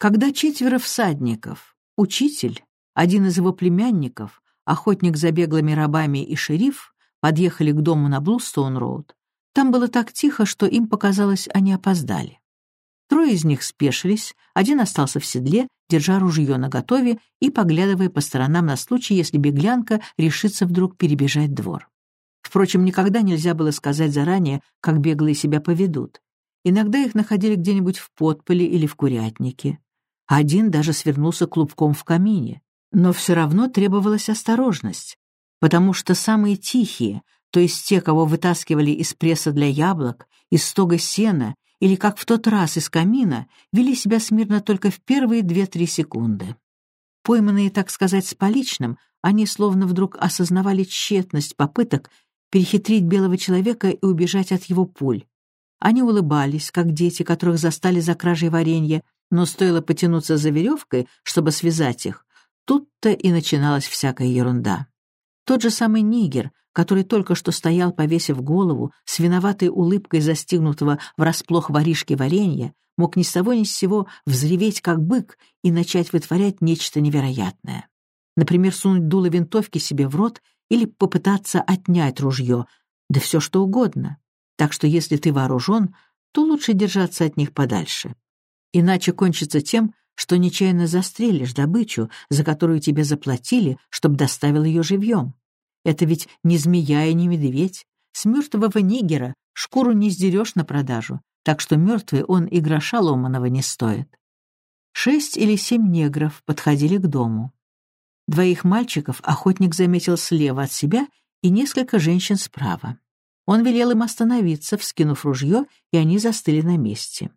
Когда четверо всадников, учитель, один из его племянников, охотник за беглыми рабами и шериф подъехали к дому на Блустоун-роуд, там было так тихо, что им показалось, они опоздали. Трое из них спешились, один остался в седле, держа ружье наготове и поглядывая по сторонам на случай, если беглянка решится вдруг перебежать двор. Впрочем, никогда нельзя было сказать заранее, как беглые себя поведут. Иногда их находили где-нибудь в подполе или в курятнике. Один даже свернулся клубком в камине. Но все равно требовалась осторожность, потому что самые тихие, то есть те, кого вытаскивали из пресса для яблок, из стога сена или, как в тот раз, из камина, вели себя смирно только в первые две-три секунды. Пойманные, так сказать, с поличным, они словно вдруг осознавали тщетность попыток перехитрить белого человека и убежать от его пуль. Они улыбались, как дети, которых застали за кражей варенья, но стоило потянуться за веревкой, чтобы связать их, тут-то и начиналась всякая ерунда. Тот же самый нигер, который только что стоял, повесив голову, с виноватой улыбкой застигнутого врасплох воришки варенья, мог ни с того ни с сего взреветь, как бык, и начать вытворять нечто невероятное. Например, сунуть дуло винтовки себе в рот или попытаться отнять ружье, да все что угодно. Так что если ты вооружен, то лучше держаться от них подальше. Иначе кончится тем, что нечаянно застрелишь добычу, за которую тебе заплатили, чтобы доставил ее живьем. Это ведь не змея и не медведь. С мертвого нигера шкуру не сдерешь на продажу, так что мертвый он и гроша ломаного не стоит. Шесть или семь негров подходили к дому. Двоих мальчиков охотник заметил слева от себя и несколько женщин справа. Он велел им остановиться, вскинув ружье, и они застыли на месте.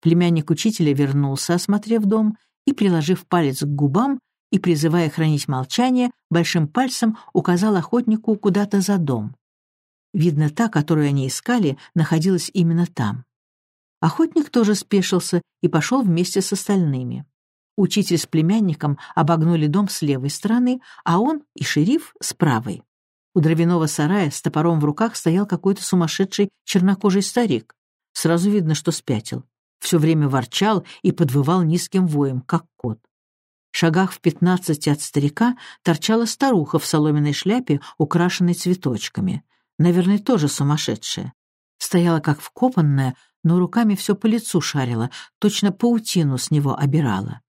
Племянник учителя вернулся, осмотрев дом, и, приложив палец к губам, и, призывая хранить молчание, большим пальцем указал охотнику куда-то за дом. Видно, та, которую они искали, находилась именно там. Охотник тоже спешился и пошел вместе с остальными. Учитель с племянником обогнули дом с левой стороны, а он и шериф — с правой. У дровяного сарая с топором в руках стоял какой-то сумасшедший чернокожий старик. Сразу видно, что спятил. Все время ворчал и подвывал низким воем, как кот шагах в пятнадцати от старика торчала старуха в соломенной шляпе, украшенной цветочками. Наверное, тоже сумасшедшая. Стояла как вкопанная, но руками все по лицу шарила, точно паутину с него обирала.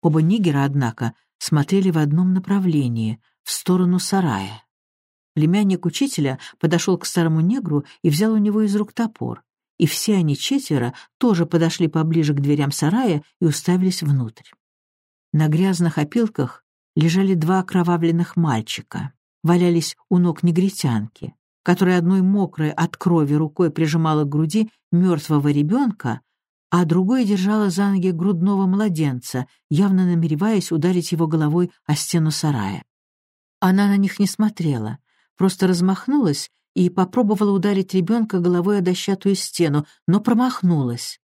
Оба нигера, однако, смотрели в одном направлении, в сторону сарая. Племянник учителя подошел к старому негру и взял у него из рук топор. И все они четверо тоже подошли поближе к дверям сарая и уставились внутрь. На грязных опилках лежали два окровавленных мальчика, валялись у ног негритянки, которая одной мокрой от крови рукой прижимала к груди мертвого ребенка, а другой держала за ноги грудного младенца, явно намереваясь ударить его головой о стену сарая. Она на них не смотрела, просто размахнулась и попробовала ударить ребенка головой о дощатую стену, но промахнулась.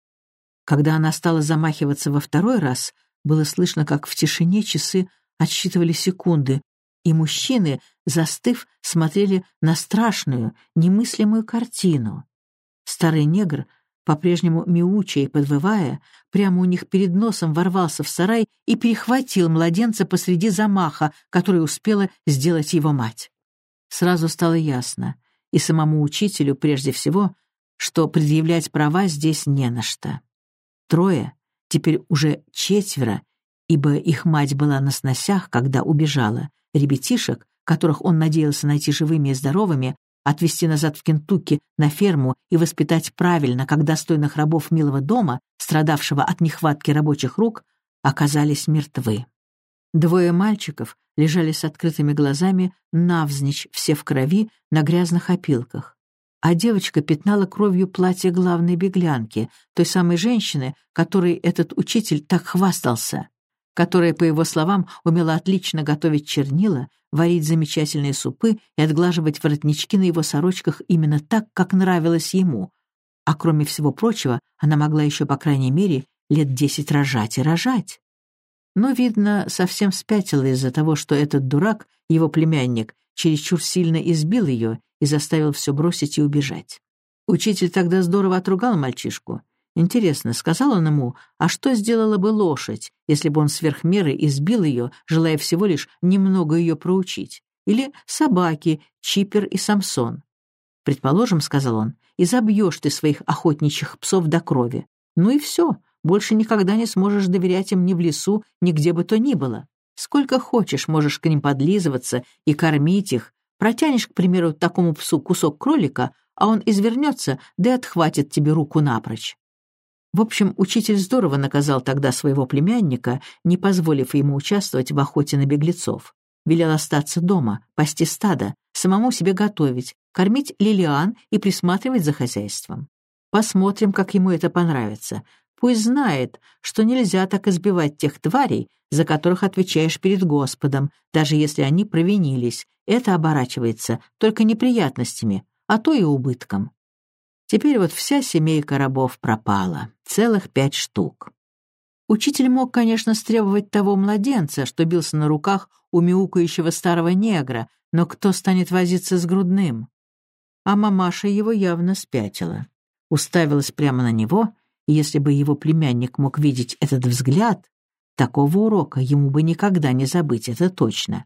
Когда она стала замахиваться во второй раз — было слышно, как в тишине часы отсчитывали секунды, и мужчины, застыв, смотрели на страшную, немыслимую картину. Старый негр, по-прежнему мяуча и подвывая, прямо у них перед носом ворвался в сарай и перехватил младенца посреди замаха, который успела сделать его мать. Сразу стало ясно, и самому учителю прежде всего, что предъявлять права здесь не на что. Трое, теперь уже четверо, ибо их мать была на сносях, когда убежала, ребятишек, которых он надеялся найти живыми и здоровыми, отвезти назад в Кентукки на ферму и воспитать правильно, как достойных рабов милого дома, страдавшего от нехватки рабочих рук, оказались мертвы. Двое мальчиков лежали с открытыми глазами, навзничь, все в крови, на грязных опилках а девочка пятнала кровью платье главной беглянки, той самой женщины, которой этот учитель так хвастался, которая, по его словам, умела отлично готовить чернила, варить замечательные супы и отглаживать воротнички на его сорочках именно так, как нравилось ему. А кроме всего прочего, она могла еще, по крайней мере, лет десять рожать и рожать. Но, видно, совсем спятила из-за того, что этот дурак, его племянник, чересчур сильно избил ее и заставил все бросить и убежать. Учитель тогда здорово отругал мальчишку, Интересно, сказал он ему, а что сделала бы лошадь, если бы он сверх меры избил ее, желая всего лишь немного ее проучить? Или собаки, Чипер и Самсон? Предположим, сказал он, и забьешь ты своих охотничьих псов до крови. Ну и все, больше никогда не сможешь доверять им ни в лесу, ни где бы то ни было. Сколько хочешь, можешь к ним подлизываться и кормить их. Протянешь, к примеру, такому псу кусок кролика, а он извернется, да и отхватит тебе руку напрочь. В общем, учитель здорово наказал тогда своего племянника, не позволив ему участвовать в охоте на беглецов. Велел остаться дома, пасти стадо, самому себе готовить, кормить Лилиан и присматривать за хозяйством. Посмотрим, как ему это понравится. Пусть знает, что нельзя так избивать тех тварей, за которых отвечаешь перед Господом, даже если они провинились. Это оборачивается только неприятностями, а то и убытком. Теперь вот вся семейка рабов пропала, целых пять штук. Учитель мог, конечно, стребовать того младенца, что бился на руках у мяукающего старого негра, но кто станет возиться с грудным? А мамаша его явно спятила. Уставилась прямо на него, если бы его племянник мог видеть этот взгляд, такого урока ему бы никогда не забыть, это точно.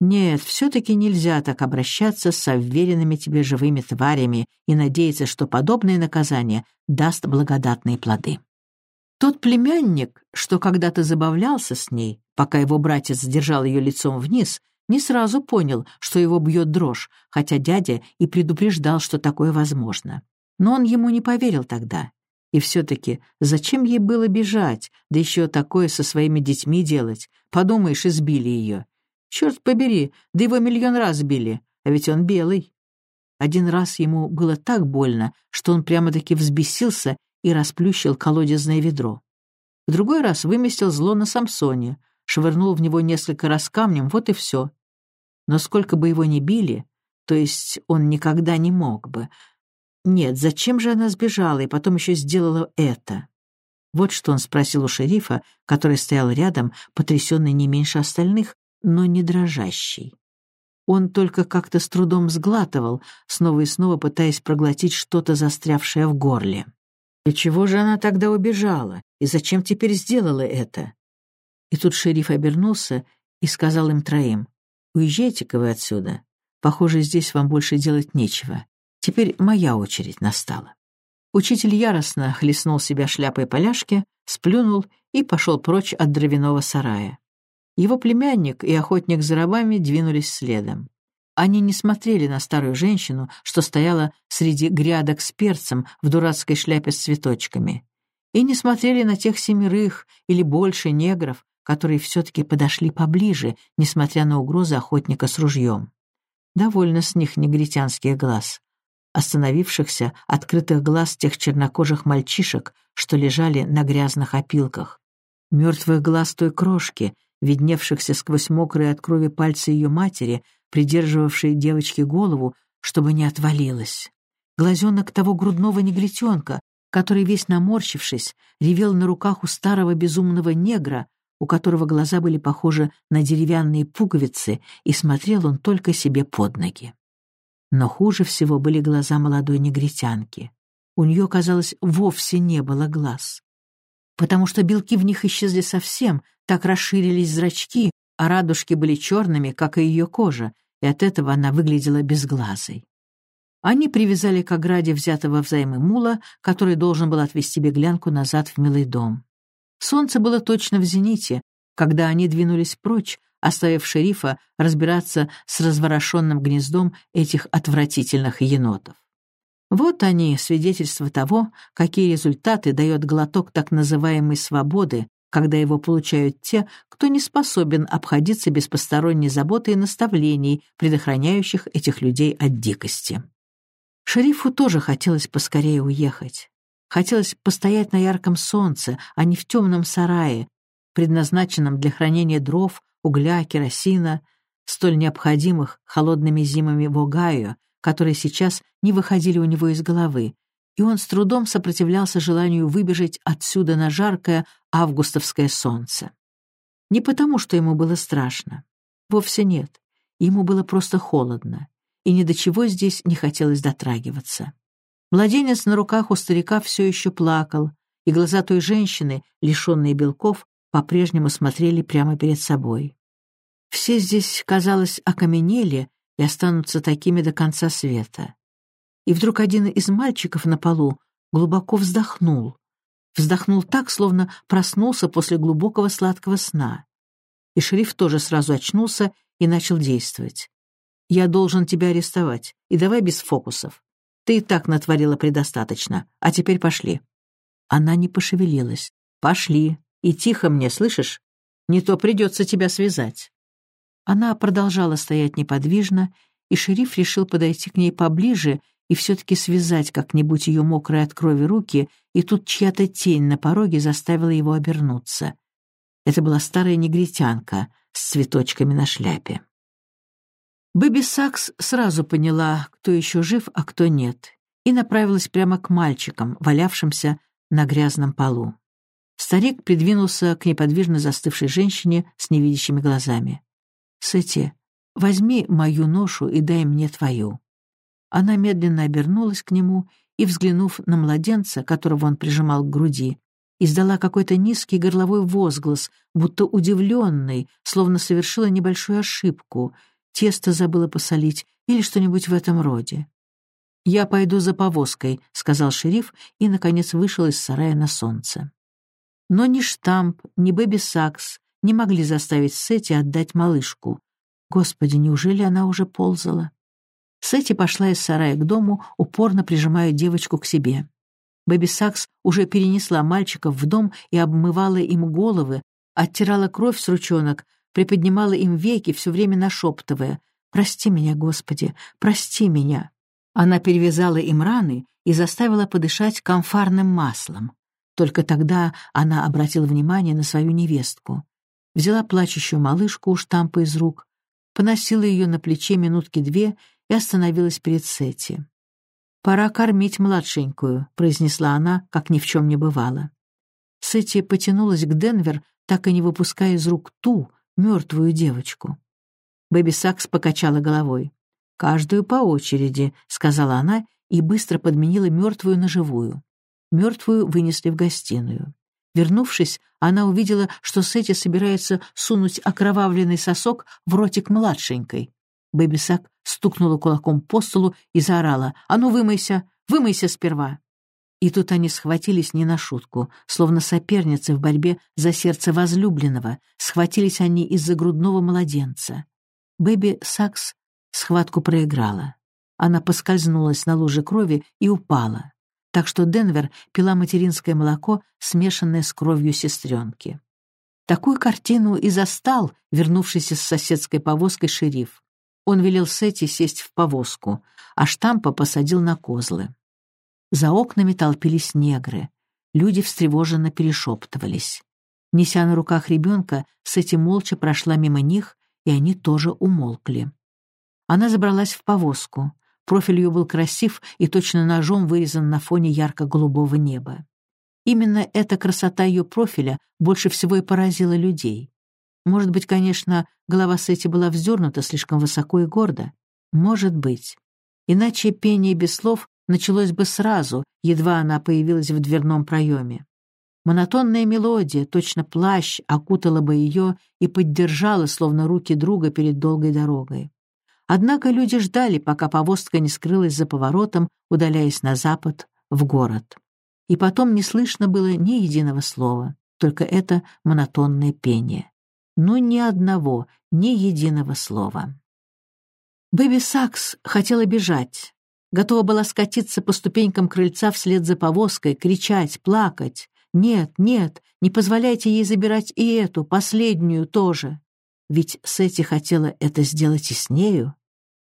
Нет, все-таки нельзя так обращаться с уверенными тебе живыми тварями и надеяться, что подобное наказание даст благодатные плоды. Тот племянник, что когда-то забавлялся с ней, пока его братец держал ее лицом вниз, не сразу понял, что его бьет дрожь, хотя дядя и предупреждал, что такое возможно. Но он ему не поверил тогда. И все-таки зачем ей было бежать, да еще такое со своими детьми делать? Подумаешь, избили ее. Черт побери, да его миллион раз били, а ведь он белый. Один раз ему было так больно, что он прямо-таки взбесился и расплющил колодезное ведро. В другой раз выместил зло на Самсоне, швырнул в него несколько раз камнем, вот и все. Но сколько бы его ни били, то есть он никогда не мог бы. Нет, зачем же она сбежала и потом еще сделала это? Вот что он спросил у шерифа, который стоял рядом, потрясенный не меньше остальных, но не дрожащий. Он только как-то с трудом сглатывал, снова и снова пытаясь проглотить что-то застрявшее в горле. И чего же она тогда убежала? И зачем теперь сделала это? И тут шериф обернулся и сказал им троим, «Уезжайте-ка вы отсюда. Похоже, здесь вам больше делать нечего. Теперь моя очередь настала». Учитель яростно хлестнул себя шляпой поляшки, сплюнул и пошел прочь от дровяного сарая. Его племянник и охотник за рабами двинулись следом. Они не смотрели на старую женщину, что стояла среди грядок с перцем в дурацкой шляпе с цветочками, и не смотрели на тех семерых или больше негров, которые все-таки подошли поближе, несмотря на угрозы охотника с ружьем. Довольно с них негритянских глаз. Остановившихся, открытых глаз тех чернокожих мальчишек, что лежали на грязных опилках. Мертвых глаз той крошки, видневшихся сквозь мокрые от крови пальцы ее матери, придерживавшей девочке голову, чтобы не отвалилась. Глазенок того грудного негритенка, который, весь наморщившись, ревел на руках у старого безумного негра, у которого глаза были похожи на деревянные пуговицы, и смотрел он только себе под ноги. Но хуже всего были глаза молодой негритянки. У нее, казалось, вовсе не было глаз потому что белки в них исчезли совсем, так расширились зрачки, а радужки были черными, как и ее кожа, и от этого она выглядела безглазой. Они привязали к ограде взятого взаймы мула, который должен был отвезти беглянку назад в милый дом. Солнце было точно в зените, когда они двинулись прочь, оставив шерифа разбираться с разворошенным гнездом этих отвратительных енотов. Вот они, свидетельства того, какие результаты дает глоток так называемой свободы, когда его получают те, кто не способен обходиться без посторонней заботы и наставлений, предохраняющих этих людей от дикости. Шерифу тоже хотелось поскорее уехать. Хотелось постоять на ярком солнце, а не в темном сарае, предназначенном для хранения дров, угля, керосина, столь необходимых холодными зимами в Огайо, которые сейчас не выходили у него из головы, и он с трудом сопротивлялся желанию выбежать отсюда на жаркое августовское солнце. Не потому, что ему было страшно. Вовсе нет. Ему было просто холодно, и ни до чего здесь не хотелось дотрагиваться. Младенец на руках у старика все еще плакал, и глаза той женщины, лишенные белков, по-прежнему смотрели прямо перед собой. Все здесь, казалось, окаменели и останутся такими до конца света. И вдруг один из мальчиков на полу глубоко вздохнул. Вздохнул так, словно проснулся после глубокого сладкого сна. И шериф тоже сразу очнулся и начал действовать. «Я должен тебя арестовать, и давай без фокусов. Ты и так натворила предостаточно, а теперь пошли». Она не пошевелилась. «Пошли. И тихо мне, слышишь? Не то придется тебя связать». Она продолжала стоять неподвижно, и шериф решил подойти к ней поближе и все-таки связать как-нибудь ее мокрые от крови руки, и тут чья-то тень на пороге заставила его обернуться. Это была старая негритянка с цветочками на шляпе. Бэби Сакс сразу поняла, кто еще жив, а кто нет, и направилась прямо к мальчикам, валявшимся на грязном полу. Старик придвинулся к неподвижно застывшей женщине с невидящими глазами. «Сэти, возьми мою ношу и дай мне твою». Она медленно обернулась к нему и, взглянув на младенца, которого он прижимал к груди, издала какой-то низкий горловой возглас, будто удивленный, словно совершила небольшую ошибку, тесто забыла посолить или что-нибудь в этом роде. «Я пойду за повозкой», — сказал шериф и, наконец, вышел из сарая на солнце. Но ни штамп, ни Бэби Сакс не могли заставить Сетти отдать малышку. Господи, неужели она уже ползала? Сетти пошла из сарая к дому, упорно прижимая девочку к себе. Бэби Сакс уже перенесла мальчиков в дом и обмывала им головы, оттирала кровь с ручонок, приподнимала им веки, все время нашептывая «Прости меня, Господи, прости меня». Она перевязала им раны и заставила подышать комфарным маслом. Только тогда она обратила внимание на свою невестку. Взяла плачущую малышку у штампа из рук, поносила ее на плече минутки две и остановилась перед Сетти. «Пора кормить младшенькую», — произнесла она, как ни в чем не бывало. Сетти потянулась к Денвер, так и не выпуская из рук ту, мертвую девочку. Бэби Сакс покачала головой. «Каждую по очереди», — сказала она и быстро подменила мертвую на живую. Мертвую вынесли в гостиную. Вернувшись, она увидела, что Сетти собирается сунуть окровавленный сосок в ротик младшенькой. Бэби Сак стукнула кулаком по столу и заорала «А ну, вымойся! Вымойся сперва!» И тут они схватились не на шутку, словно соперницы в борьбе за сердце возлюбленного. Схватились они из-за грудного младенца. Бэби Сакс Схватку проиграла. Она поскользнулась на луже крови и упала, так что Денвер пила материнское молоко, смешанное с кровью сестренки. Такую картину и застал, вернувшийся с соседской повозкой шериф. Он велел Сетти сесть в повозку, а штампа посадил на козлы. За окнами толпились негры. Люди встревоженно перешептывались. Неся на руках ребенка, Сетти молча прошла мимо них, и они тоже умолкли. Она забралась в повозку. Профиль ее был красив и точно ножом вырезан на фоне ярко-голубого неба. Именно эта красота ее профиля больше всего и поразила людей. Может быть, конечно, голова Сети была вздернута слишком высоко и гордо. Может быть. Иначе пение без слов началось бы сразу, едва она появилась в дверном проеме. Монотонная мелодия, точно плащ, окутала бы ее и поддержала, словно руки друга перед долгой дорогой. Однако люди ждали, пока повозка не скрылась за поворотом, удаляясь на запад, в город. И потом не слышно было ни единого слова, только это монотонное пение. Но ни одного, ни единого слова. Бэби Сакс хотела бежать, готова была скатиться по ступенькам крыльца вслед за повозкой, кричать, плакать. «Нет, нет, не позволяйте ей забирать и эту, последнюю тоже!» Ведь Сетти хотела это сделать и с нею.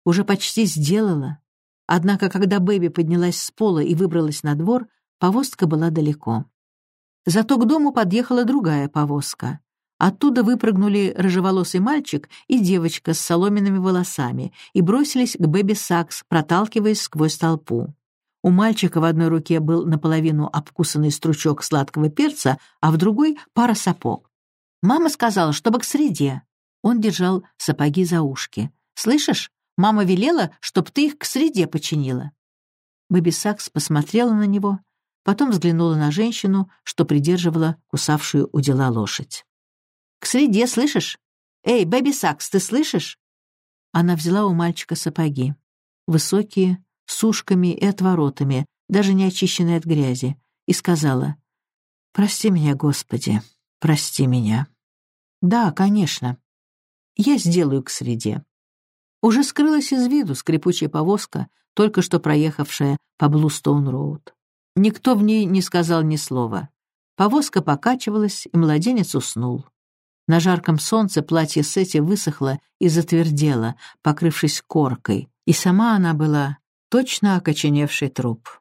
Уже почти сделала. Однако, когда Бэби поднялась с пола и выбралась на двор, повозка была далеко. Зато к дому подъехала другая повозка. Оттуда выпрыгнули рыжеволосый мальчик и девочка с соломенными волосами и бросились к Бэби Сакс, проталкиваясь сквозь толпу. У мальчика в одной руке был наполовину обкусанный стручок сладкого перца, а в другой — пара сапог. Мама сказала, чтобы к среде. Он держал сапоги за ушки. «Слышишь? Мама велела, чтоб ты их к среде починила». Бэби Сакс посмотрела на него, потом взглянула на женщину, что придерживала кусавшую у дела лошадь. «К среде, слышишь? Эй, Бэби Сакс, ты слышишь?» Она взяла у мальчика сапоги. Высокие, с ушками и отворотами, даже не очищенные от грязи, и сказала, «Прости меня, Господи, прости меня». «Да, конечно. Я сделаю к среде». Уже скрылась из виду скрипучая повозка, только что проехавшая по Блустоун-роуд. Никто в ней не сказал ни слова. Повозка покачивалась, и младенец уснул. На жарком солнце платье Сети высохло и затвердело, покрывшись коркой, и сама она была точно окоченевший труп.